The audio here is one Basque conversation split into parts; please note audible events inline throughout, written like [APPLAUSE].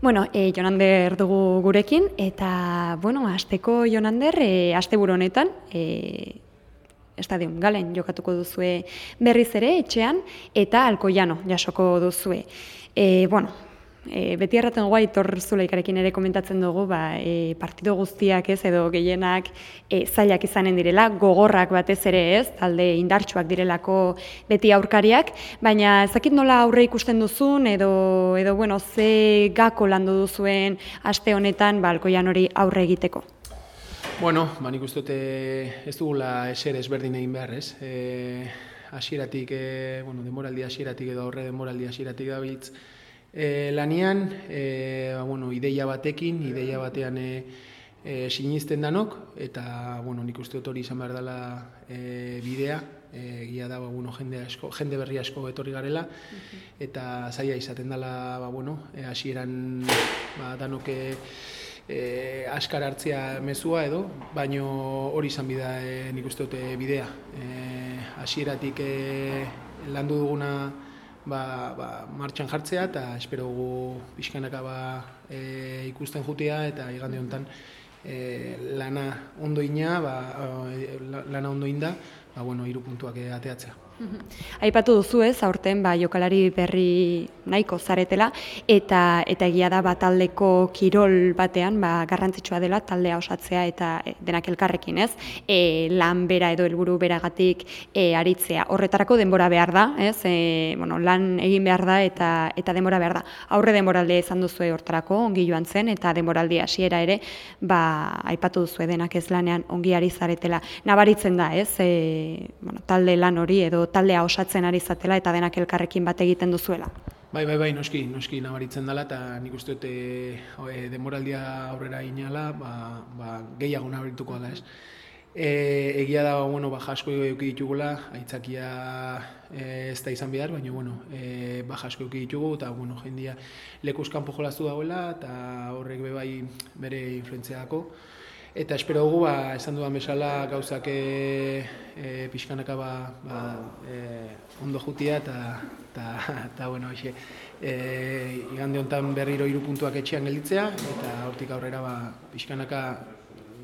Bueno, e, Jonander dugu gurekin, eta, bueno, azteko Jonander, e, azte honetan, e, estadion galen jokatuko duzue berriz ere, etxean, eta alkoiano jasoko duzue. E, bueno, E, beti erraten guai torzula ikarekin ere komentatzen dugu, ba, e, partido guztiak ez edo gehienak e, zailak izanen direla, gogorrak batez ere ez, talde indartsuak direlako beti aurkariak, baina ezakit nola aurre ikusten duzun edo, edo bueno, ze gako landu duzuen aste honetan balkoian hori aurre egiteko. Bueno, ba, nik uste ez dugula eser ezberdin egin behar, ez? E, asieratik, e, bueno, demoraldi asieratik edo aurre demoraldi asieratik da biltz, E, lanian, e, ba, bueno, ideia batekin, ideia batean e, e, sinisten danok, eta bueno, nik uste hori izan behar dela e, bidea, e, gila da ba, bueno, jende, asko, jende berri asko etorri garela, eta zaila izaten dela, ba, bueno, e, ba, danok e, e, askar hartzea mezua edo, baino hori izan bida e, nik uste dute bidea. E, asieratik e, landu duguna, ba, ba, martxan jartzea eta espero gu pixkanaka ba, e, ikusten jutea eta igande honetan e, lana ondo ina, ba, e, lana ondo inda, ba, bueno, iru puntuak ateatzea. [LAUGHS] Aipatu duzu ez, aurten ba, jokalari berri nahiko zaretela, eta eta egia da bat taldeko kirol batean ba, garrantzitsua dela taldea osatzea eta e, denak elkarrekin ez, e, lan bera edo helburu beragatik e, aritzea. Horretarako denbora behar da, ez, e, bueno, lan egin behar da eta eta denbora behar da. Aurre denboralde izan duzu hortarako ongi joan zen, eta denboraldi hasiera ere, ba, aipatu duzu denak ez lanean ongi ari zaretela. Nabaritzen da, ez, e, bueno, talde lan hori edo taldea osatzen ari zatela eta denak elkarrekin bat egiten duzuela. Bai, bai, bai, noski, noski nabaritzen dela eta nik uste dute e, demoraldia aurrera inala, ba, ba, gehiago nabarituko da ez. E, egia da, bueno, ba, jasko euki ditugula, aitzakia e, ez da izan behar, baina, bueno, e, ba, jasko euki ditugu, eta, bueno, jendia lekuz kanpo jolaztu dagoela, eta horrek be bai bere influentziako. Eta espero dugu, ba, esan dudan bezala, gauzak e, e, pixkanaka ba, ba, e, ondo jutia eta, eta, eta bueno, xe, e, igande honetan berriro hiru puntuak etxean gelditzea, eta hortik aurrera ba, pixkanaka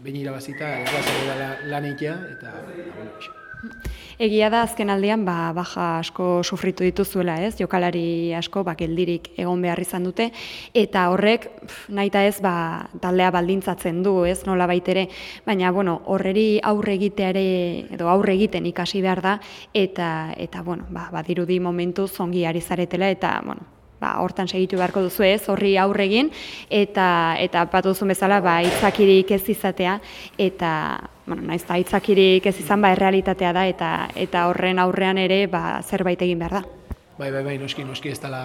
bain irabazita, da lan eta, eta bueno, Egia da azken aldean ba, baja asko sufritu dituzuela, ez? Jokalari asko ba geldirik egon behar izan dute. Eta horrek nahita ez ba taldea baldintzatzen du, ez? Nola baitere, baina bueno, horreri aurre egiteare edo aurre egiten ikasi behar da. Eta eta bueno, ba badirudi momentu zongi ari zaretela eta bueno, ba, hortan segitu beharko duzu ez, horri aurregin, eta eta bat duzun bezala, ba, itzakirik ez izatea, eta, bueno, naiz da, itzakirik ez izan, ba, errealitatea da, eta eta horren aurrean ere, ba, zerbait egin behar da. Bai, bai, bai, noski, noski ez dela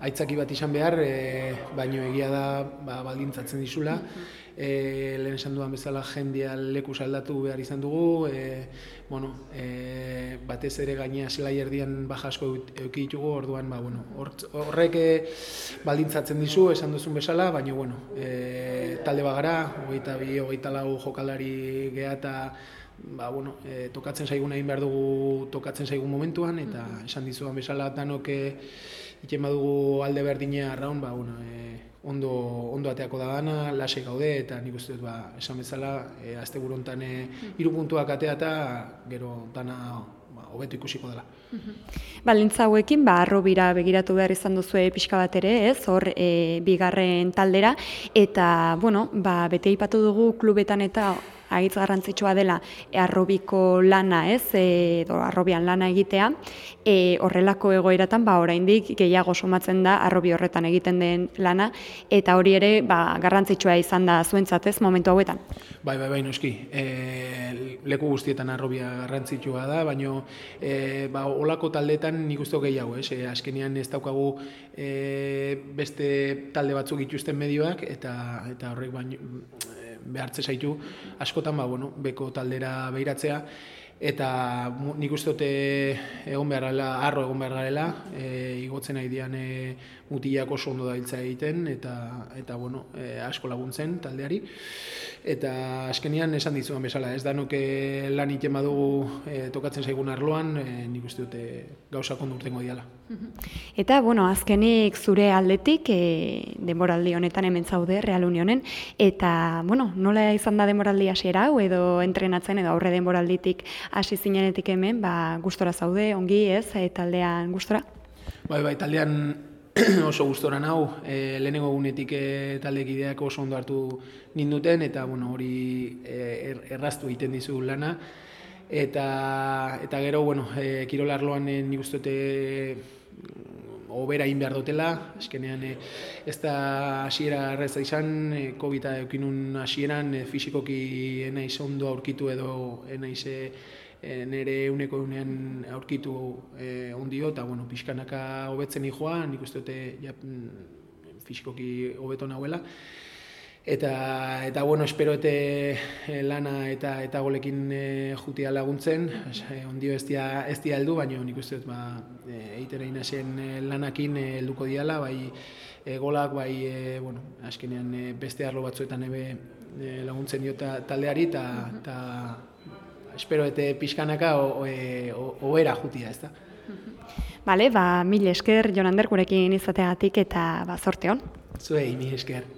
aitzaki bat izan behar, e, baino egia da ba, baldintzatzen dizula. E, lehen esan duan bezala jendia leku saldatu behar izan dugu, e, bueno, e, batez ere gainea zela erdian baja asko euki ditugu, orduan, ba, bueno, horrek e, baldintzatzen dizu, esan duzun bezala, baina, bueno, e, talde bagara, hogeita bi, hogeita lau jokalari geha eta ba, bueno, e, tokatzen zaigun egin behar dugu tokatzen zaigun momentuan, eta esan dizuan bezala danok iken badugu alde berdina arraun, ba, bueno, e, ondo, ondo ateako da gana, lase gaude, eta nik uste dut, ba, esan bezala, e, azte burontan e, iru puntuak atea eta gero dana ba, hobeto ikusiko dela. Balintza hauekin, ba, arrobira begiratu behar izan duzu pixka bat ere, ez, hor, e, bigarren taldera, eta, bueno, ba, bete ipatu dugu klubetan eta agitz garrantzitsua dela arrobiko lana, ez, edo arrobian lana egitea, e, horrelako egoeratan, ba, oraindik gehiago somatzen da arrobi horretan egiten den lana, eta hori ere, ba, garrantzitsua izan da zuentzat, ez, momentu hauetan. Bai, bai, bai, noski. E, leku guztietan arrobia garrantzitsua da, baino e, ba, olako taldetan nik uste gehiago, ez, e, azkenean ez daukagu e, beste talde batzuk ituzten medioak, eta, eta horrek baino, behartze zaitu askotan ba, bueno, beko taldera behiratzea eta nik uste dute egon behar garela, arro egon behar garela, e, igotzen nahi dian e, mutilak oso ondo dailtza egiten eta eta bueno, e, asko laguntzen taldeari eta azkenian esan dizuan bezala, ez da nuke lan iten badugu e, tokatzen zaigun arloan, e, nik uste dute gauza kondurtengo diala. [LAUGHS] Eta, bueno, azkenik zure aldetik, e, demoraldi honetan hemen zaude, Real Unionen, eta, bueno, nola izan da demoraldi hasiera hau edo entrenatzen edo aurre demoralditik hasi zinenetik hemen, ba, gustora zaude, ongi ez, e, taldean gustora? Bai, bai, taldean [CLEARS THROAT] oso gustora nau, e, lehenengo gunetik e, taldekideak oso ondo hartu ninduten, eta bueno, hori e, er, erraztu egiten dizu lana. Eta, eta gero, bueno, e, kirolarloan e, nik uste mm, obera egin behar dutela, eskenean e, ez da hasiera erreza izan, e, COVID-a eukinun hasieran, e, fizikoki enaiz ondo aurkitu edo enaiz e, e, nire uneko unean aurkitu e, ondio, eta bueno, pixkanaka hobetzen joa, nik uste dute ja, mm, fizikoki hobeto nahuela. Eta, eta bueno, espero ete e, lana eta eta golekin e, jutia laguntzen, e, ondio ez dia, ez dia heldu, baina nik uste dut ba, e, e, lanakin helduko diala, bai e, golak, bai, e, bueno, askenean e, beste arlo batzuetan ebe e, laguntzen dio taldeari, eta espero ete pixkanaka oera jutia, ez da. Bale, ba, mil esker, Jonander, gurekin izateagatik eta ba, zorte hon. Zuei, mil esker.